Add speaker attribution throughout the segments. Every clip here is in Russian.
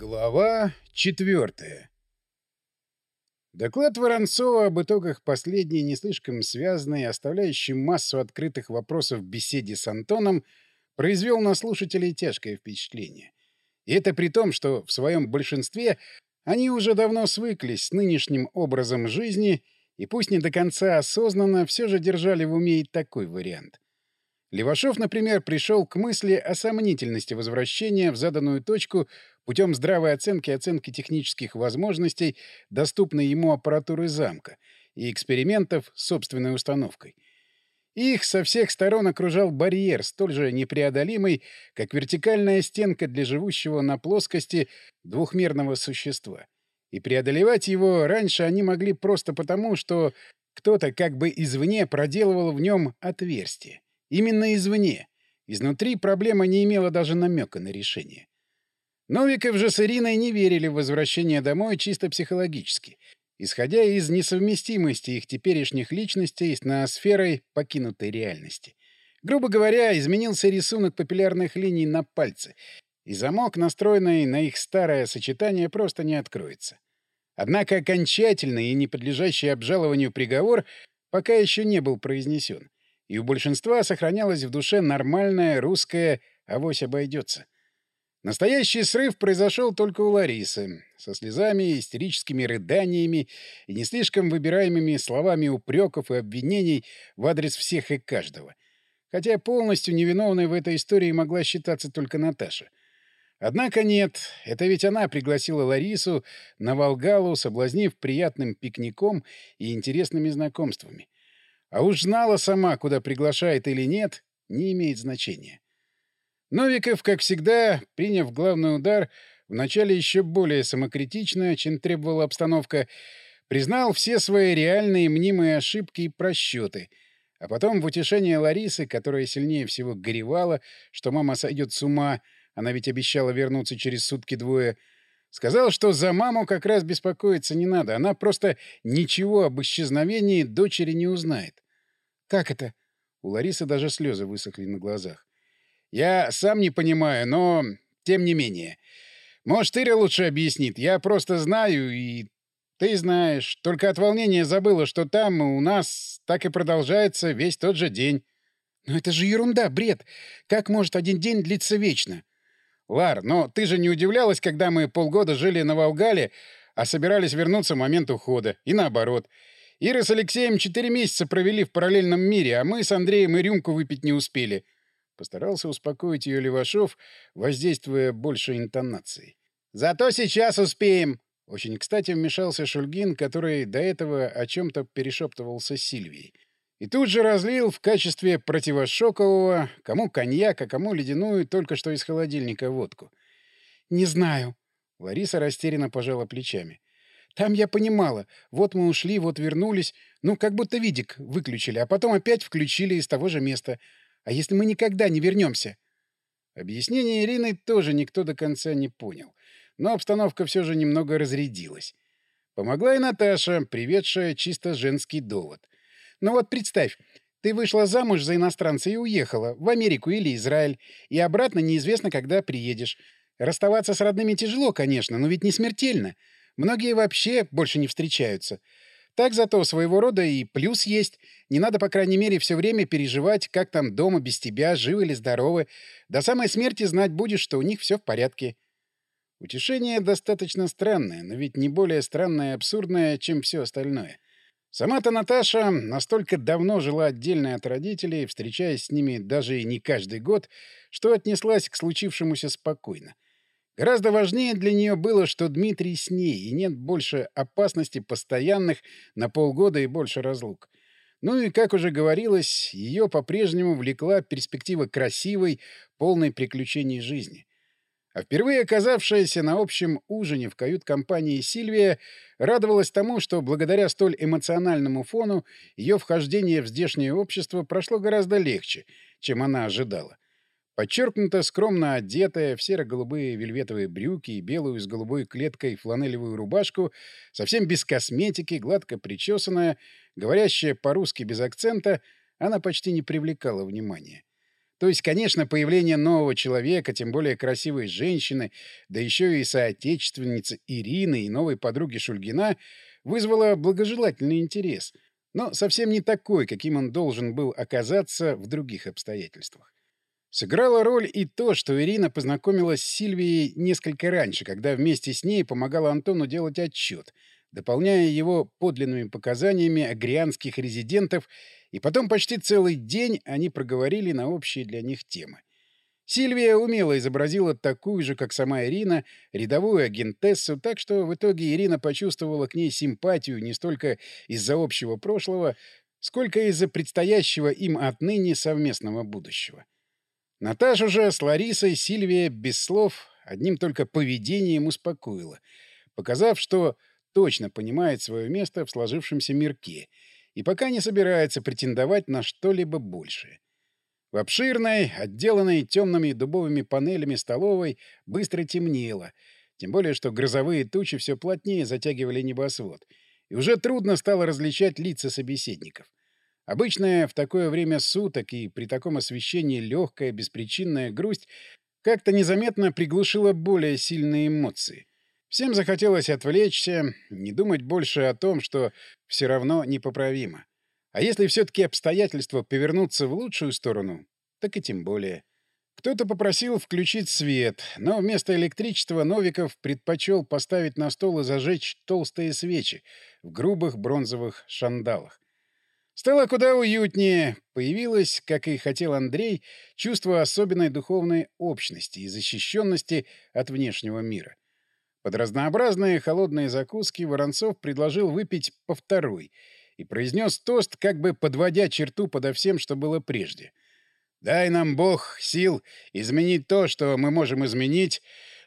Speaker 1: Глава четвертая. Доклад Воронцова об итогах последней, не слишком связанной, оставляющей массу открытых вопросов в беседе с Антоном, произвел на слушателей тяжкое впечатление. И это при том, что в своем большинстве они уже давно свыклись с нынешним образом жизни и пусть не до конца осознанно, все же держали в уме и такой вариант. Левашов, например, пришел к мысли о сомнительности возвращения в заданную точку путем здравой оценки оценки технических возможностей доступной ему аппаратуры замка и экспериментов с собственной установкой. Их со всех сторон окружал барьер, столь же непреодолимый, как вертикальная стенка для живущего на плоскости двухмерного существа. И преодолевать его раньше они могли просто потому, что кто-то как бы извне проделывал в нем отверстие. Именно извне. Изнутри проблема не имела даже намека на решение. Новиков же с Ириной не верили в возвращение домой чисто психологически, исходя из несовместимости их теперешних личностей с ноосферой покинутой реальности. Грубо говоря, изменился рисунок папиллярных линий на пальце, и замок, настроенный на их старое сочетание, просто не откроется. Однако окончательный и не подлежащий обжалованию приговор пока еще не был произнесен, и у большинства сохранялось в душе нормальное русское «авось обойдется». Настоящий срыв произошел только у Ларисы, со слезами, истерическими рыданиями и не слишком выбираемыми словами упреков и обвинений в адрес всех и каждого. Хотя полностью невиновной в этой истории могла считаться только Наташа. Однако нет, это ведь она пригласила Ларису на Волгалу, соблазнив приятным пикником и интересными знакомствами. А уж знала сама, куда приглашает или нет, не имеет значения. Новиков, как всегда, приняв главный удар, вначале еще более самокритично, чем требовала обстановка, признал все свои реальные мнимые ошибки и просчеты, а потом в утешение Ларисы, которая сильнее всего горевала, что мама сойдет с ума, она ведь обещала вернуться через сутки-двое, сказал, что за маму как раз беспокоиться не надо, она просто ничего об исчезновении дочери не узнает. «Как это?» У Ларисы даже слезы высохли на глазах. Я сам не понимаю, но тем не менее. Может, Иря лучше объяснит. Я просто знаю, и ты знаешь. Только от волнения забыла, что там у нас так и продолжается весь тот же день. Но это же ерунда, бред. Как может один день длиться вечно? Лар, но ты же не удивлялась, когда мы полгода жили на Волгале, а собирались вернуться в момент ухода. И наоборот. Ира с Алексеем четыре месяца провели в параллельном мире, а мы с Андреем и рюмку выпить не успели. — Постарался успокоить ее Левашов, воздействуя больше интонацией. «Зато сейчас успеем!» Очень кстати вмешался Шульгин, который до этого о чем-то перешептывался с Сильвией. И тут же разлил в качестве противошокового кому коньяк, а кому ледяную только что из холодильника водку. «Не знаю». Лариса растерянно пожала плечами. «Там я понимала. Вот мы ушли, вот вернулись. Ну, как будто видик выключили, а потом опять включили из того же места. А если мы никогда не вернемся? Объяснение Ирины тоже никто до конца не понял. Но обстановка все же немного разрядилась. Помогла и Наташа, приведшая чисто женский довод. Ну вот представь, ты вышла замуж за иностранца и уехала в Америку или Израиль, и обратно неизвестно, когда приедешь. Расставаться с родными тяжело, конечно, но ведь не смертельно. Многие вообще больше не встречаются. Так зато своего рода и плюс есть. Не надо, по крайней мере, все время переживать, как там дома без тебя, живы или здоровы. До самой смерти знать будешь, что у них все в порядке. Утешение достаточно странное, но ведь не более странное и абсурдное, чем все остальное. Сама-то Наташа настолько давно жила отдельно от родителей, встречаясь с ними даже и не каждый год, что отнеслась к случившемуся спокойно. Гораздо важнее для нее было, что Дмитрий с ней, и нет больше опасности постоянных на полгода и больше разлук. Ну и, как уже говорилось, ее по-прежнему влекла перспектива красивой, полной приключений жизни. А впервые оказавшаяся на общем ужине в кают-компании Сильвия радовалась тому, что благодаря столь эмоциональному фону ее вхождение в здешнее общество прошло гораздо легче, чем она ожидала. Подчеркнуто скромно одетая в серо-голубые вельветовые брюки и белую с голубой клеткой фланелевую рубашку, совсем без косметики, гладко причесанная, говорящая по-русски без акцента, она почти не привлекала внимания. То есть, конечно, появление нового человека, тем более красивой женщины, да еще и соотечественницы Ирины и новой подруги Шульгина, вызвало благожелательный интерес, но совсем не такой, каким он должен был оказаться в других обстоятельствах. Сыграла роль и то, что Ирина познакомилась с Сильвией несколько раньше, когда вместе с ней помогала Антону делать отчет, дополняя его подлинными показаниями агрианских резидентов и потом почти целый день они проговорили на общие для них темы. Сильвия умело изобразила такую же, как сама Ирина, рядовую агентессу, так что в итоге Ирина почувствовала к ней симпатию не столько из-за общего прошлого, сколько из-за предстоящего им отныне совместного будущего. Наташу же с Ларисой Сильвия без слов одним только поведением успокоила, показав, что точно понимает свое место в сложившемся мирке — и пока не собирается претендовать на что-либо большее. В обширной, отделанной темными дубовыми панелями столовой быстро темнело, тем более что грозовые тучи все плотнее затягивали небосвод, и уже трудно стало различать лица собеседников. Обычная в такое время суток и при таком освещении легкая, беспричинная грусть как-то незаметно приглушила более сильные эмоции. Всем захотелось отвлечься, не думать больше о том, что все равно непоправимо. А если все-таки обстоятельства повернутся в лучшую сторону, так и тем более. Кто-то попросил включить свет, но вместо электричества Новиков предпочел поставить на стол и зажечь толстые свечи в грубых бронзовых шандалах. Стало куда уютнее. Появилось, как и хотел Андрей, чувство особенной духовной общности и защищенности от внешнего мира. Под разнообразные холодные закуски Воронцов предложил выпить по второй и произнес тост, как бы подводя черту подо всем, что было прежде. «Дай нам, Бог, сил изменить то, что мы можем изменить,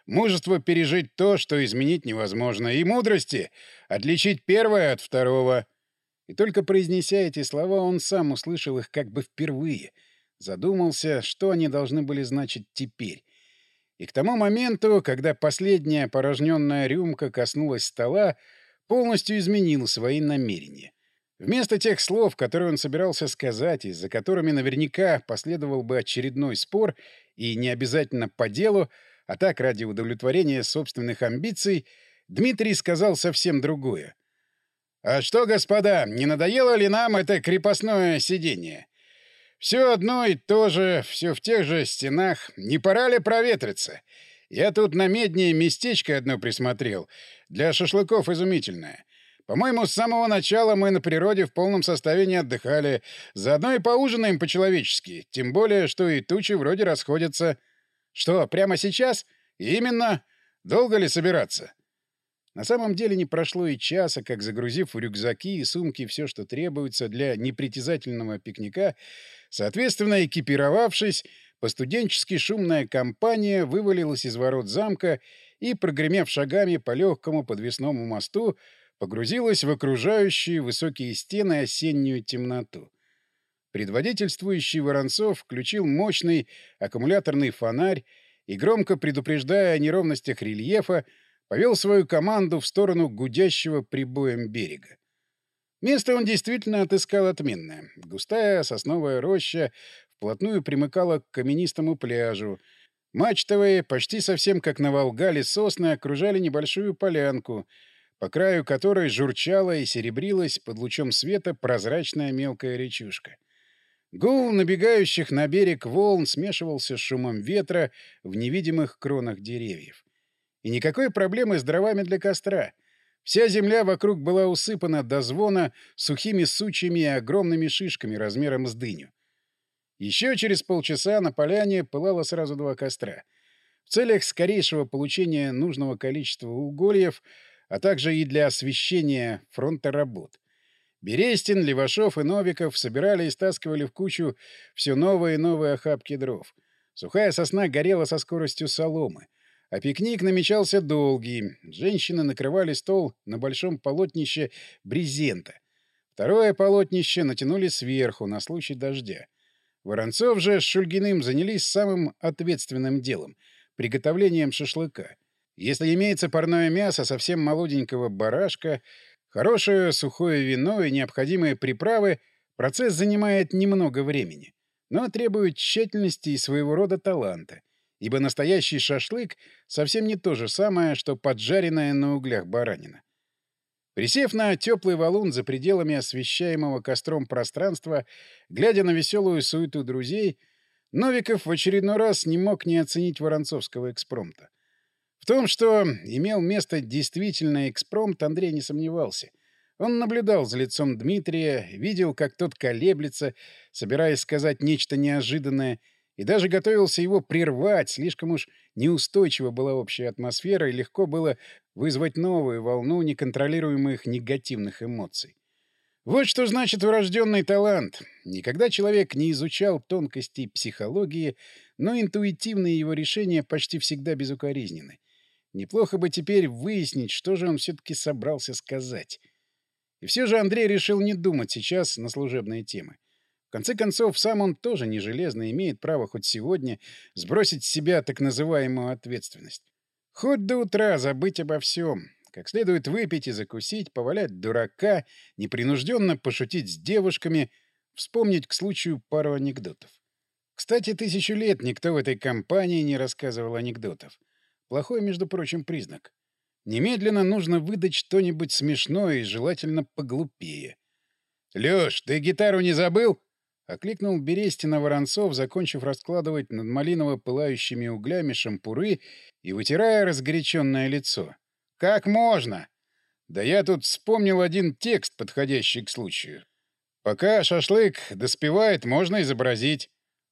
Speaker 1: мужество пережить то, что изменить невозможно, и мудрости отличить первое от второго». И только произнеся эти слова, он сам услышал их как бы впервые, задумался, что они должны были значить теперь, и к тому моменту, когда последняя порожненная рюмка коснулась стола, полностью изменил свои намерения. Вместо тех слов, которые он собирался сказать, и за которыми наверняка последовал бы очередной спор, и не обязательно по делу, а так ради удовлетворения собственных амбиций, Дмитрий сказал совсем другое. «А что, господа, не надоело ли нам это крепостное сидение? Все одно и то же, все в тех же стенах. Не пора ли проветриться? Я тут на медне местечко одно присмотрел. Для шашлыков изумительное. По-моему, с самого начала мы на природе в полном составе не отдыхали. Заодно и поужинаем по-человечески. Тем более, что и тучи вроде расходятся. Что, прямо сейчас? Именно. Долго ли собираться? На самом деле не прошло и часа, как, загрузив в рюкзаки и сумки все, что требуется для непритязательного пикника, соответственно, экипировавшись, постуденчески шумная компания вывалилась из ворот замка и, прогремев шагами по легкому подвесному мосту, погрузилась в окружающие высокие стены осеннюю темноту. Предводительствующий Воронцов включил мощный аккумуляторный фонарь и, громко предупреждая о неровностях рельефа, повел свою команду в сторону гудящего прибоем берега. Место он действительно отыскал отменное. Густая сосновая роща вплотную примыкала к каменистому пляжу. Мачтовые, почти совсем как на Волгале, сосны окружали небольшую полянку, по краю которой журчала и серебрилась под лучом света прозрачная мелкая речушка. Гул набегающих на берег волн смешивался с шумом ветра в невидимых кронах деревьев. И никакой проблемы с дровами для костра. Вся земля вокруг была усыпана до звона сухими сучьями и огромными шишками размером с дыню. Еще через полчаса на поляне пылало сразу два костра. В целях скорейшего получения нужного количества угольев, а также и для освещения фронта работ. Берестин, Левашов и Новиков собирали и стаскивали в кучу все новые и новые охапки дров. Сухая сосна горела со скоростью соломы — а пикник намечался долгий. Женщины накрывали стол на большом полотнище брезента. Второе полотнище натянули сверху на случай дождя. Воронцов же с Шульгиным занялись самым ответственным делом — приготовлением шашлыка. Если имеется парное мясо совсем молоденького барашка, хорошее сухое вино и необходимые приправы, процесс занимает немного времени. но требует тщательности и своего рода таланта, ибо настоящий шашлык совсем не то же самое, что поджаренная на углях баранина. Присев на теплый валун за пределами освещаемого костром пространства, глядя на веселую суету друзей, Новиков в очередной раз не мог не оценить Воронцовского экспромта. В том, что имел место действительно экспромт, Андрей не сомневался. Он наблюдал за лицом Дмитрия, видел, как тот колеблется, собираясь сказать нечто неожиданное, и даже готовился его прервать, слишком уж неустойчива была общая атмосфера, и легко было вызвать новую волну неконтролируемых негативных эмоций. Вот что значит врожденный талант. Никогда человек не изучал тонкостей психологии, но интуитивные его решения почти всегда безукоризнены. Неплохо бы теперь выяснить, что же он все-таки собрался сказать. И все же Андрей решил не думать сейчас на служебные темы. Конце концов, сам он тоже не железно имеет право хоть сегодня сбросить с себя так называемую ответственность. Хоть до утра забыть обо всем, как следует выпить и закусить, повалять дурака, непринужденно пошутить с девушками, вспомнить к случаю пару анекдотов. Кстати, тысячу лет никто в этой компании не рассказывал анекдотов. Плохой, между прочим, признак. Немедленно нужно выдать что-нибудь смешное и желательно поглупее. — Лёш, ты гитару не забыл? — окликнул Берестина Воронцов, закончив раскладывать над малиново пылающими углями шампуры и вытирая разгоряченное лицо. Как можно? Да я тут вспомнил один текст, подходящий к случаю. Пока шашлык доспевает, можно изобразить.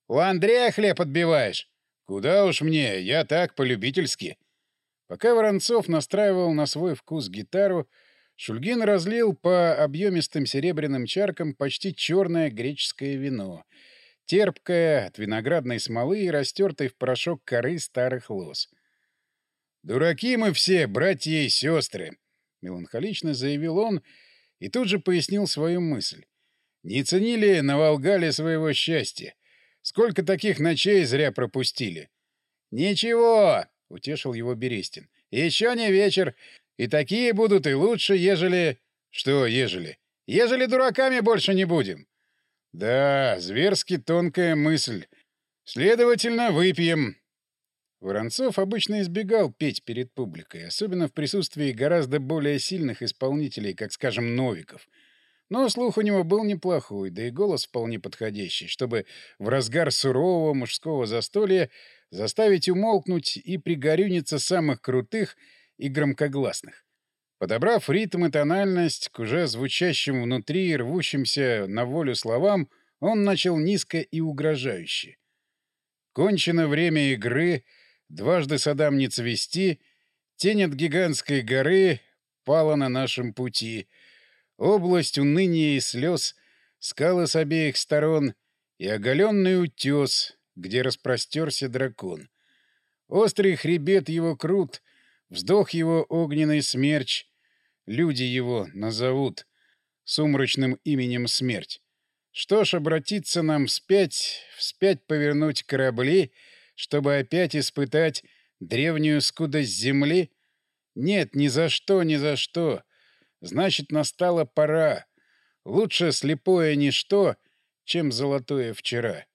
Speaker 1: У Андрея хлеб отбиваешь? Куда уж мне, я так, полюбительски. Пока Воронцов настраивал на свой вкус гитару, Шульгин разлил по объемистым серебряным чаркам почти черное греческое вино, терпкое от виноградной смолы и растертой в порошок коры старых лоз — «Дураки мы все, братья и сестры!» — меланхолично заявил он и тут же пояснил свою мысль. «Не ценили на Волгале своего счастья. Сколько таких ночей зря пропустили!» «Ничего!» — утешил его Берестин. «Еще не вечер, и такие будут и лучше, ежели...» «Что ежели?» «Ежели дураками больше не будем!» «Да, зверски тонкая мысль. Следовательно, выпьем. Воронцов обычно избегал петь перед публикой, особенно в присутствии гораздо более сильных исполнителей, как, скажем, Новиков. Но слух у него был неплохой, да и голос вполне подходящий, чтобы в разгар сурового мужского застолья заставить умолкнуть и пригорюниться самых крутых и громкогласных. Подобрав ритм и тональность к уже звучащим внутри и рвущимся на волю словам, он начал низко и угрожающе. «Кончено время игры», Дважды садам не цвести, тень от гигантской горы пала на нашем пути. Область уныния и слез, скалы с обеих сторон и оголенный утес, где распростерся дракон. Острый хребет его крут, вздох его огненный смерч. Люди его назовут сумрачным именем смерть. Что ж, обратиться нам вспять, вспять повернуть корабли — чтобы опять испытать древнюю скудость земли? Нет, ни за что, ни за что. Значит, настала пора. Лучше слепое ничто, чем золотое вчера.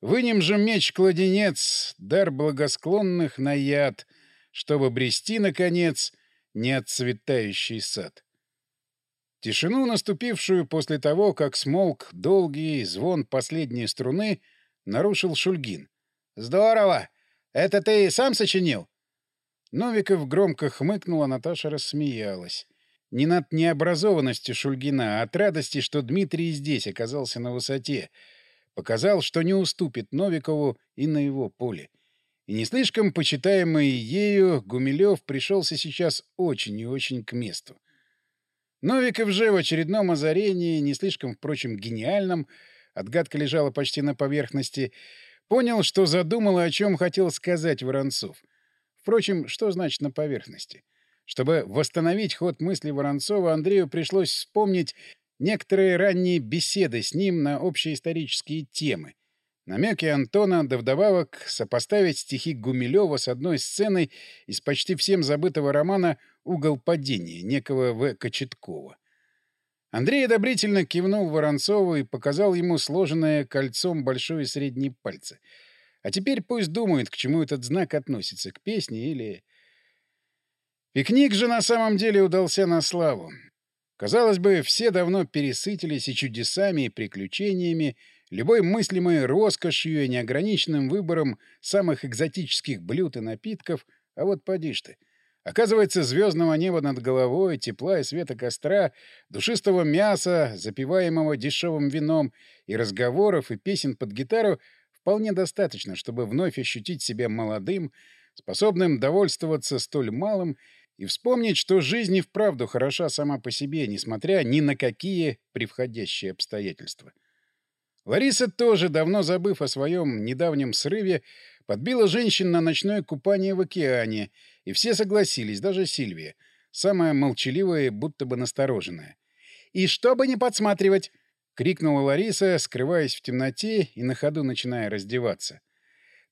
Speaker 1: Вынем же меч-кладенец, дар благосклонных на яд, чтобы брести, наконец, неотцветающий сад. Тишину, наступившую после того, как смолк долгий звон последней струны, нарушил Шульгин. «Здорово! Это ты сам сочинил?» Новиков громко хмыкнул, а Наташа рассмеялась. Не над необразованностью Шульгина, а от радости, что Дмитрий здесь оказался на высоте. Показал, что не уступит Новикову и на его поле. И не слишком почитаемый ею Гумилев пришелся сейчас очень и очень к месту. Новиков же в очередном озарении, не слишком, впрочем, гениальном, отгадка лежала почти на поверхности, Понял, что задумал и о чем хотел сказать Воронцов. Впрочем, что значит на поверхности? Чтобы восстановить ход мысли Воронцова, Андрею пришлось вспомнить некоторые ранние беседы с ним на общеисторические темы. Намеки Антона, да вдобавок сопоставить стихи Гумилева с одной сценой из почти всем забытого романа «Угол падения» некого В. Кочеткова. Андрей одобрительно кивнул Воронцову и показал ему сложенное кольцом большое и средние пальцы. А теперь пусть думает, к чему этот знак относится, к песне или... Пикник же на самом деле удался на славу. Казалось бы, все давно пересытились и чудесами, и приключениями, любой мыслимой роскошью и неограниченным выбором самых экзотических блюд и напитков, а вот поди ж ты. Оказывается, звездного неба над головой, тепла и света костра, душистого мяса, запиваемого дешевым вином, и разговоров, и песен под гитару вполне достаточно, чтобы вновь ощутить себя молодым, способным довольствоваться столь малым и вспомнить, что жизнь и вправду хороша сама по себе, несмотря ни на какие превходящие обстоятельства. Лариса тоже, давно забыв о своем недавнем срыве, подбила женщин на ночное купание в океане, и все согласились, даже Сильвия, самая молчаливая будто бы настороженная. «И чтобы не подсматривать!» — крикнула Лариса, скрываясь в темноте и на ходу начиная раздеваться.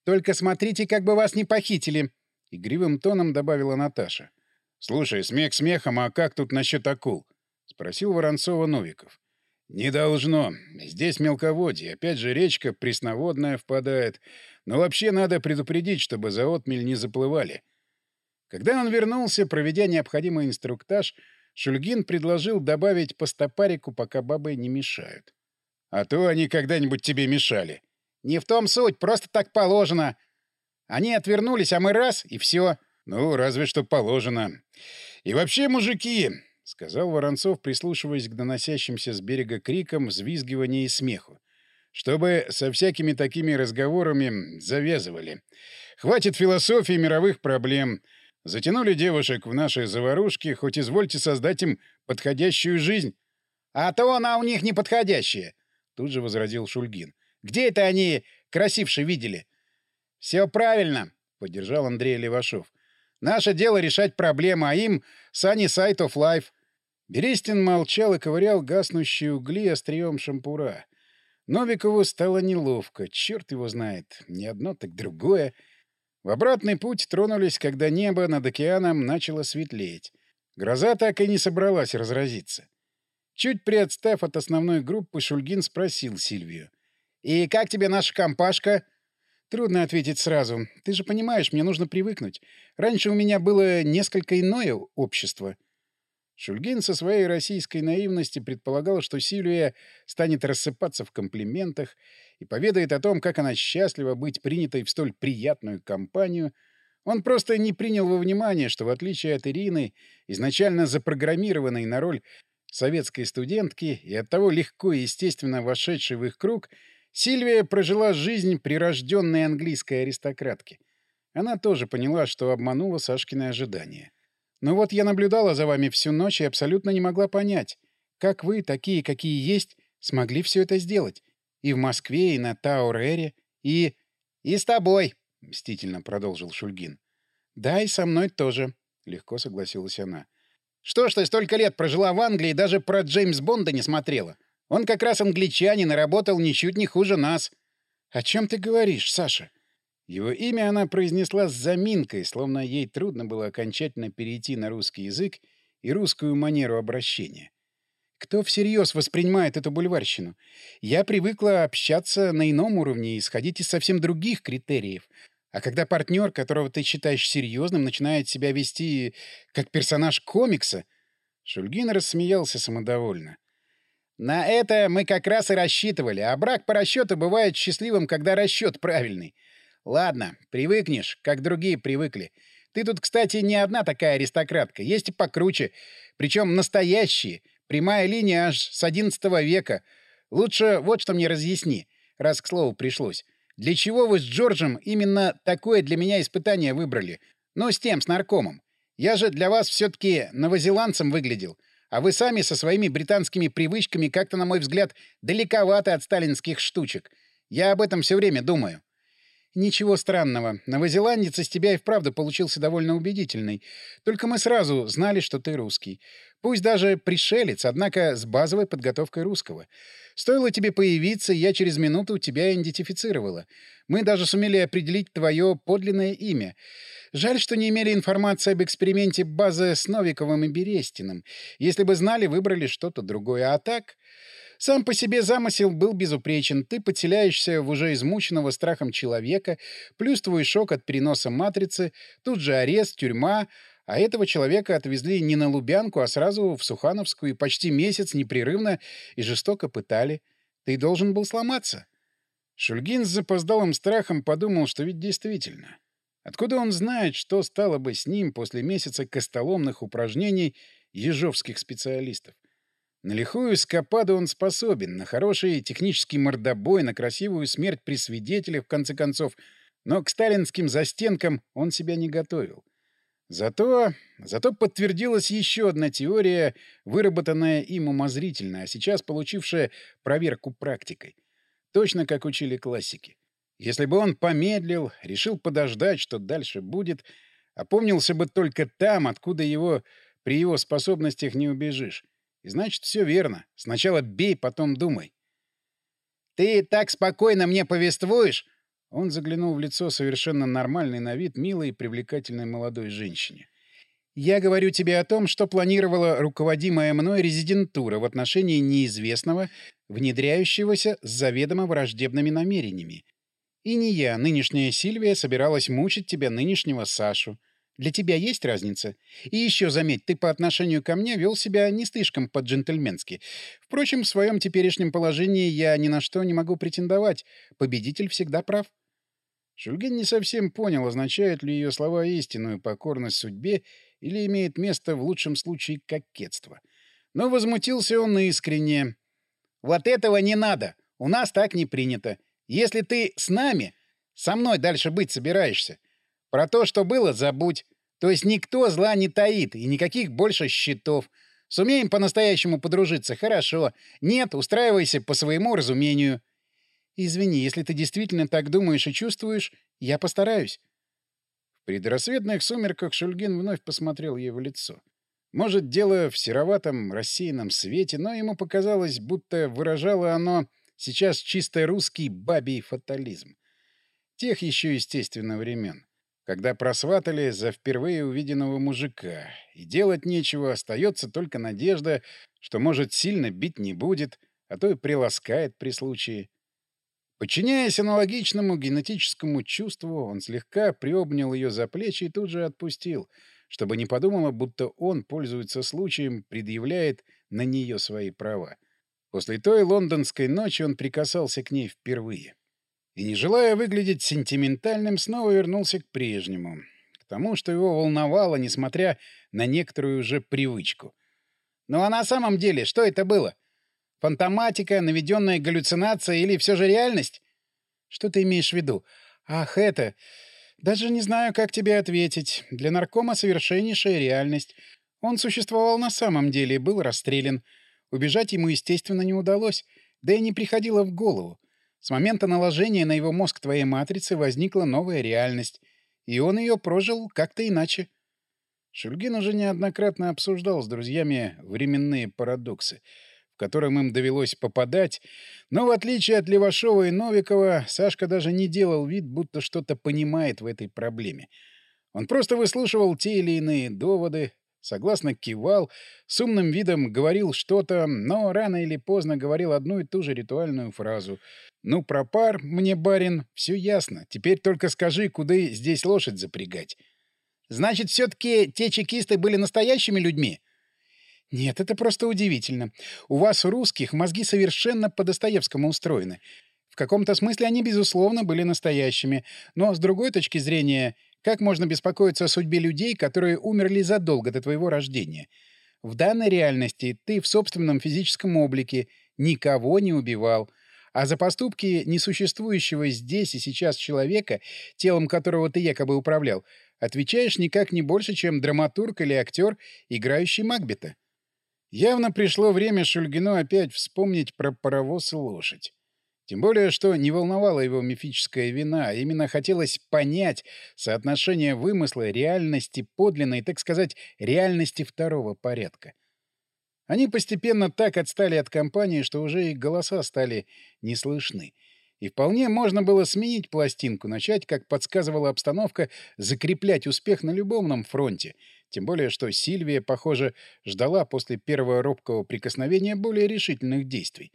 Speaker 1: «Только смотрите, как бы вас не похитили!» — игривым тоном добавила Наташа. «Слушай, смех смехом, а как тут насчет акул?» — спросил Воронцова Новиков. «Не должно. Здесь мелководье. Опять же, речка пресноводная впадает. Но вообще надо предупредить, чтобы за отмель не заплывали». Когда он вернулся, проведя необходимый инструктаж, Шульгин предложил добавить по стопарику, пока бабы не мешают. «А то они когда-нибудь тебе мешали». «Не в том суть, просто так положено. Они отвернулись, а мы раз — и все. «Ну, разве что положено. И вообще, мужики!» — сказал Воронцов, прислушиваясь к доносящимся с берега крикам, взвизгивания и смеху. «Чтобы со всякими такими разговорами завязывали. Хватит философии мировых проблем. Затянули девушек в наши заварушки, хоть извольте создать им подходящую жизнь». «А то она у них не подходящая!» — тут же возразил Шульгин. «Где это они красивше видели?» «Все правильно!» — поддержал Андрей Левашов. Наше дело решать проблемы, а им — sunny side of life. Берестин молчал и ковырял гаснущие угли острием шампура. Новикову стало неловко. Черт его знает. Не одно, так другое. В обратный путь тронулись, когда небо над океаном начало светлеть. Гроза так и не собралась разразиться. Чуть приотстав от основной группы, Шульгин спросил Сильвию. «И как тебе наша компашка?» Трудно ответить сразу. Ты же понимаешь, мне нужно привыкнуть. Раньше у меня было несколько иное общество. Шульгин со своей российской наивности предполагал, что Сильвия станет рассыпаться в комплиментах и поведает о том, как она счастлива быть принятой в столь приятную компанию. Он просто не принял во внимание, что, в отличие от Ирины, изначально запрограммированной на роль советской студентки и оттого легко и естественно вошедшей в их круг — Сильвия прожила жизнь прирожденной английской аристократки. Она тоже поняла, что обманула Сашкины ожидания. Но вот я наблюдала за вами всю ночь и абсолютно не могла понять, как вы, такие, какие есть, смогли все это сделать. И в Москве, и на Таурере, и... — И с тобой, — мстительно продолжил Шульгин. — Да, и со мной тоже, — легко согласилась она. — Что ж ты столько лет прожила в Англии и даже про Джеймс Бонда не смотрела? Он как раз англичанин и работал ничуть не хуже нас. — О чем ты говоришь, Саша? Его имя она произнесла с заминкой, словно ей трудно было окончательно перейти на русский язык и русскую манеру обращения. Кто всерьез воспринимает эту бульварщину? Я привыкла общаться на ином уровне и исходить из совсем других критериев. А когда партнер, которого ты считаешь серьезным, начинает себя вести как персонаж комикса... Шульгин рассмеялся самодовольно. На это мы как раз и рассчитывали, а брак по расчету бывает счастливым, когда расчет правильный. Ладно, привыкнешь, как другие привыкли. Ты тут, кстати, не одна такая аристократка, есть и покруче, причем настоящие, прямая линия аж с XI века. Лучше вот что мне разъясни, раз к слову пришлось. Для чего вы с Джорджем именно такое для меня испытание выбрали? Ну, с тем, с наркомом. Я же для вас все-таки новозеландцем выглядел. А вы сами со своими британскими привычками как-то, на мой взгляд, далековаты от сталинских штучек. Я об этом все время думаю. «Ничего странного. Новозеландец из тебя и вправду получился довольно убедительный. Только мы сразу знали, что ты русский. Пусть даже пришелец, однако с базовой подготовкой русского. Стоило тебе появиться, я через минуту тебя идентифицировала. Мы даже сумели определить твое подлинное имя. Жаль, что не имели информации об эксперименте базы с Новиковым и Берестиным. Если бы знали, выбрали что-то другое. А так... Сам по себе замысел был безупречен. Ты подселяешься в уже измученного страхом человека, плюс твой шок от переноса матрицы, тут же арест, тюрьма, а этого человека отвезли не на Лубянку, а сразу в Сухановскую и почти месяц непрерывно и жестоко пытали. Ты должен был сломаться. Шульгин с запоздалым страхом подумал, что ведь действительно. Откуда он знает, что стало бы с ним после месяца костоломных упражнений ежовских специалистов? На лихую эскападу он способен, на хороший технический мордобой, на красивую смерть при свидетелях, в конце концов, но к сталинским застенкам он себя не готовил. Зато, зато подтвердилась еще одна теория, выработанная им умозрительно, а сейчас получившая проверку практикой. Точно как учили классики. Если бы он помедлил, решил подождать, что дальше будет, опомнился бы только там, откуда его при его способностях не убежишь. И значит, все верно. Сначала бей, потом думай. «Ты так спокойно мне повествуешь?» Он заглянул в лицо совершенно нормальной на вид, милой и привлекательной молодой женщине. «Я говорю тебе о том, что планировала руководимая мной резидентура в отношении неизвестного, внедряющегося с заведомо враждебными намерениями. И не я, нынешняя Сильвия, собиралась мучить тебя, нынешнего Сашу. Для тебя есть разница? И еще заметь, ты по отношению ко мне вел себя не слишком по-джентльменски. Впрочем, в своем теперешнем положении я ни на что не могу претендовать. Победитель всегда прав. Шульгин не совсем понял, означают ли ее слова истинную покорность судьбе или имеет место в лучшем случае кокетство. Но возмутился он искренне. «Вот этого не надо! У нас так не принято. Если ты с нами, со мной дальше быть собираешься, про то, что было, забудь. То есть никто зла не таит, и никаких больше счетов. Сумеем по-настоящему подружиться, хорошо. Нет, устраивайся по своему разумению. Извини, если ты действительно так думаешь и чувствуешь, я постараюсь. В предрассветных сумерках Шульгин вновь посмотрел ей в лицо. Может, дело в сероватом, рассеянном свете, но ему показалось, будто выражало оно сейчас чисто русский бабий фатализм. Тех еще, естественно, времен когда просватали за впервые увиденного мужика, и делать нечего, остается только надежда, что, может, сильно бить не будет, а то и приласкает при случае. Подчиняясь аналогичному генетическому чувству, он слегка приобнял ее за плечи и тут же отпустил, чтобы не подумала, будто он пользуется случаем, предъявляет на нее свои права. После той лондонской ночи он прикасался к ней впервые и, не желая выглядеть сентиментальным, снова вернулся к прежнему, к тому, что его волновало, несмотря на некоторую уже привычку. «Ну а на самом деле, что это было? Фантоматика, наведенная галлюцинация или все же реальность?» «Что ты имеешь в виду? Ах, это... Даже не знаю, как тебе ответить. Для наркома совершеннейшая реальность. Он существовал на самом деле и был расстрелян. Убежать ему, естественно, не удалось, да и не приходило в голову. С момента наложения на его мозг твоей матрицы возникла новая реальность, и он ее прожил как-то иначе. Шульгин уже неоднократно обсуждал с друзьями временные парадоксы, в которым им довелось попадать, но в отличие от Левашова и Новикова, Сашка даже не делал вид, будто что-то понимает в этой проблеме. Он просто выслушивал те или иные доводы, согласно кивал, с умным видом говорил что-то, но рано или поздно говорил одну и ту же ритуальную фразу. «Ну, пропар мне, барин, все ясно. Теперь только скажи, куда здесь лошадь запрягать». «Значит, все-таки те чекисты были настоящими людьми?» «Нет, это просто удивительно. У вас, русских, мозги совершенно по Достоевскому устроены. В каком-то смысле они, безусловно, были настоящими, но, с другой точки зрения, как можно беспокоиться о судьбе людей, которые умерли задолго до твоего рождения? В данной реальности ты в собственном физическом облике никого не убивал, а за поступки несуществующего здесь и сейчас человека, телом которого ты якобы управлял, отвечаешь никак не больше, чем драматург или актер, играющий Макбета. Явно пришло время Шульгину опять вспомнить про паровоз и лошадь. Тем более, что не волновала его мифическая вина, а именно хотелось понять соотношение вымысла реальности подлинной, так сказать, реальности второго порядка. Они постепенно так отстали от компании, что уже и голоса стали не слышны. И вполне можно было сменить пластинку, начать, как подсказывала обстановка, закреплять успех на любовном фронте. Тем более, что Сильвия, похоже, ждала после первого робкого прикосновения более решительных действий.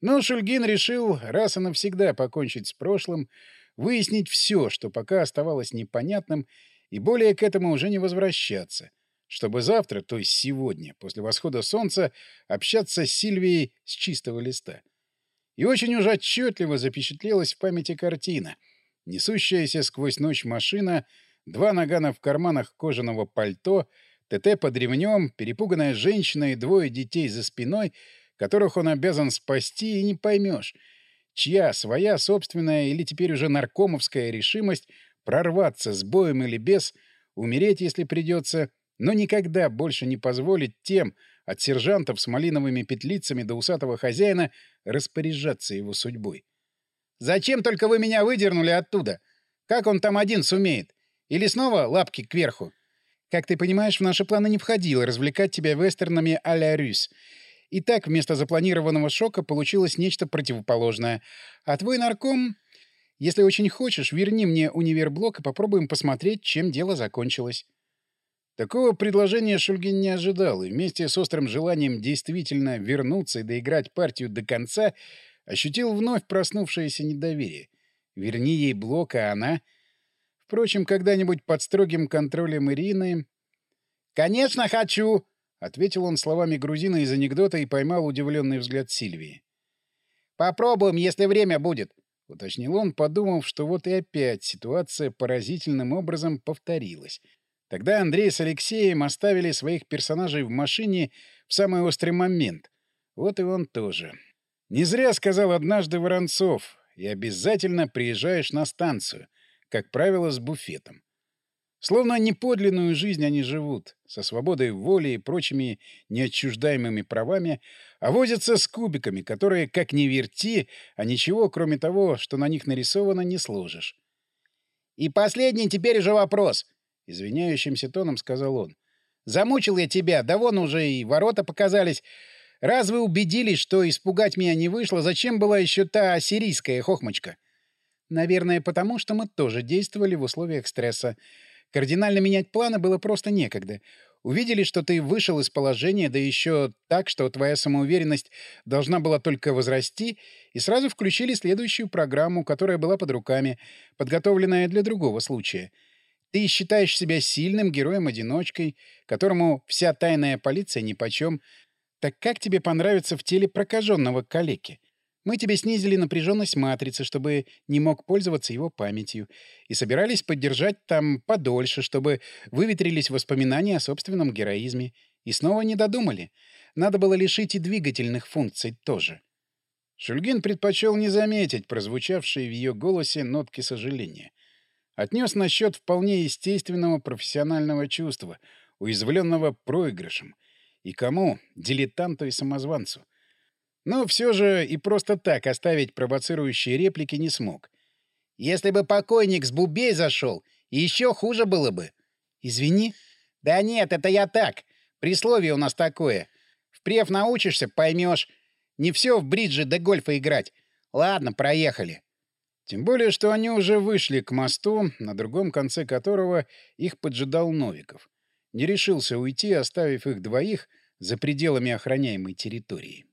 Speaker 1: Но Шульгин решил раз и навсегда покончить с прошлым, выяснить все, что пока оставалось непонятным, и более к этому уже не возвращаться, чтобы завтра, то есть сегодня, после восхода солнца, общаться с Сильвией с чистого листа. И очень уж отчетливо запечатлелась в памяти картина. Несущаяся сквозь ночь машина, два нагана в карманах кожаного пальто, ТТ под ремнем, перепуганная женщина и двое детей за спиной — которых он обязан спасти, и не поймешь, чья своя собственная или теперь уже наркомовская решимость прорваться с боем или без, умереть, если придется, но никогда больше не позволить тем, от сержантов с малиновыми петлицами до усатого хозяина, распоряжаться его судьбой. «Зачем только вы меня выдернули оттуда? Как он там один сумеет? Или снова лапки кверху?» «Как ты понимаешь, в наши планы не входило развлекать тебя вестернами а-ля Рюс. И так вместо запланированного шока получилось нечто противоположное. А твой нарком... Если очень хочешь, верни мне универблок и попробуем посмотреть, чем дело закончилось. Такого предложения Шульгин не ожидал, и вместе с острым желанием действительно вернуться и доиграть партию до конца ощутил вновь проснувшееся недоверие. Верни ей блок, а она... Впрочем, когда-нибудь под строгим контролем Ирины... «Конечно хочу!» — ответил он словами грузина из анекдота и поймал удивленный взгляд Сильвии. «Попробуем, если время будет», — уточнил он, подумав, что вот и опять ситуация поразительным образом повторилась. Тогда Андрей с Алексеем оставили своих персонажей в машине в самый острый момент. Вот и он тоже. Не зря сказал однажды Воронцов, и обязательно приезжаешь на станцию, как правило, с буфетом. Словно неподлинную жизнь они живут, со свободой воли и прочими неотчуждаемыми правами, а возятся с кубиками, которые, как ни верти, а ничего, кроме того, что на них нарисовано, не сложишь. «И последний теперь уже вопрос», — извиняющимся тоном сказал он. «Замучил я тебя, да вон уже и ворота показались. Раз вы убедились, что испугать меня не вышло, зачем была еще та ассирийская хохмочка?» «Наверное, потому что мы тоже действовали в условиях стресса. Кардинально менять планы было просто некогда. Увидели, что ты вышел из положения, да еще так, что твоя самоуверенность должна была только возрасти, и сразу включили следующую программу, которая была под руками, подготовленная для другого случая. Ты считаешь себя сильным героем-одиночкой, которому вся тайная полиция нипочем. Так как тебе понравится в теле прокаженного калеки? Мы тебе снизили напряженность матрицы, чтобы не мог пользоваться его памятью, и собирались поддержать там подольше, чтобы выветрились воспоминания о собственном героизме. И снова не додумали. Надо было лишить и двигательных функций тоже. Шульгин предпочел не заметить прозвучавшие в ее голосе нотки сожаления. Отнес насчет вполне естественного профессионального чувства, уязвленного проигрышем. И кому? Дилетанту и самозванцу. Но все же и просто так оставить провоцирующие реплики не смог. «Если бы покойник с бубей зашел, еще хуже было бы». «Извини». «Да нет, это я так. Присловие у нас такое. Впрев научишься, поймешь. Не все в бридже до гольфа играть. Ладно, проехали». Тем более, что они уже вышли к мосту, на другом конце которого их поджидал Новиков. Не решился уйти, оставив их двоих за пределами охраняемой территории.